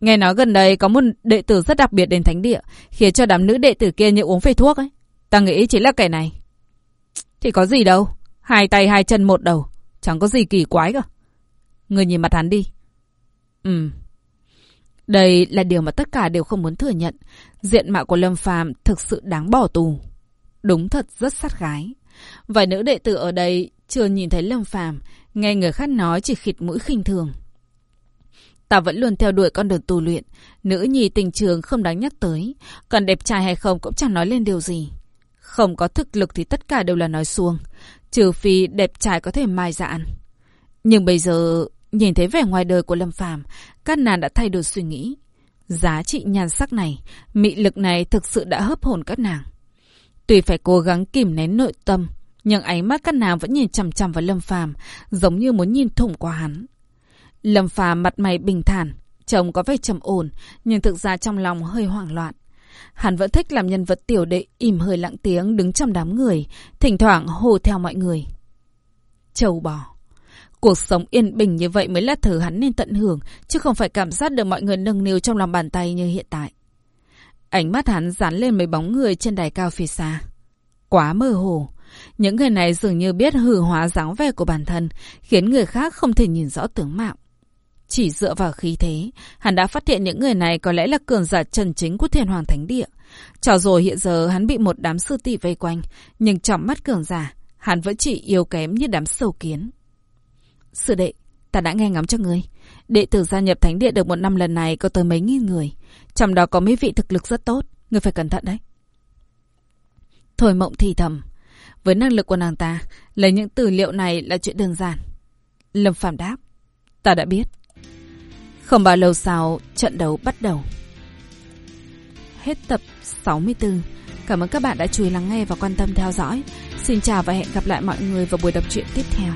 Nghe nói gần đây có một đệ tử rất đặc biệt đến thánh địa, khiến cho đám nữ đệ tử kia như uống phê thuốc ấy. Ta nghĩ chỉ là kẻ này. Thì có gì đâu. Hai tay hai chân một đầu. Chẳng có gì kỳ quái cả. Người nhìn mặt hắn đi. Ừ. Đây là điều mà tất cả đều không muốn thừa nhận. Diện mạo của Lâm Phàm thực sự đáng bỏ tù. Đúng thật rất sát gái. Vài nữ đệ tử ở đây chưa nhìn thấy Lâm Phàm, nghe người khác nói chỉ khịt mũi khinh thường. Ta vẫn luôn theo đuổi con đường tu luyện, nữ nhi tình trường không đáng nhắc tới, còn đẹp trai hay không cũng chẳng nói lên điều gì. Không có thực lực thì tất cả đều là nói xuông, trừ phi đẹp trai có thể mai dạn. Nhưng bây giờ, nhìn thấy vẻ ngoài đời của Lâm Phàm, các nàng đã thay đổi suy nghĩ. Giá trị nhan sắc này, mị lực này thực sự đã hấp hồn các nàng. Tuy phải cố gắng kìm nén nội tâm, nhưng ánh mắt các nàng vẫn nhìn chằm chằm vào Lâm Phàm, giống như muốn nhìn thủng qua hắn. Lâm Phàm mặt mày bình thản, trông có vẻ trầm ổn, nhưng thực ra trong lòng hơi hoảng loạn. Hắn vẫn thích làm nhân vật tiểu đệ im hơi lặng tiếng đứng trong đám người, thỉnh thoảng hô theo mọi người. Châu bò. Cuộc sống yên bình như vậy mới là thứ hắn nên tận hưởng, chứ không phải cảm giác được mọi người nâng niu trong lòng bàn tay như hiện tại. Ánh mắt hắn dán lên mấy bóng người trên đài cao phía xa. Quá mơ hồ. Những người này dường như biết hư hóa dáng vẻ của bản thân, khiến người khác không thể nhìn rõ tướng mạo. Chỉ dựa vào khí thế, hắn đã phát hiện những người này có lẽ là cường giả trần chính của thiên hoàng thánh địa. Cho rồi hiện giờ hắn bị một đám sư tỷ vây quanh, nhưng trong mắt cường giả, hắn vẫn chỉ yếu kém như đám sâu kiến. Sư đệ, ta đã nghe ngóng cho ngươi. Đệ tử gia nhập thánh địa được một năm lần này có tới mấy nghìn người. Trong đó có mấy vị thực lực rất tốt. Ngươi phải cẩn thận đấy. Thôi mộng thì thầm. Với năng lực của nàng ta, lấy những tư liệu này là chuyện đơn giản. Lâm Phạm đáp. Ta đã biết. Không bao lâu sau, trận đấu bắt đầu. Hết tập 64. Cảm ơn các bạn đã chú ý lắng nghe và quan tâm theo dõi. Xin chào và hẹn gặp lại mọi người vào buổi đọc truyện tiếp theo.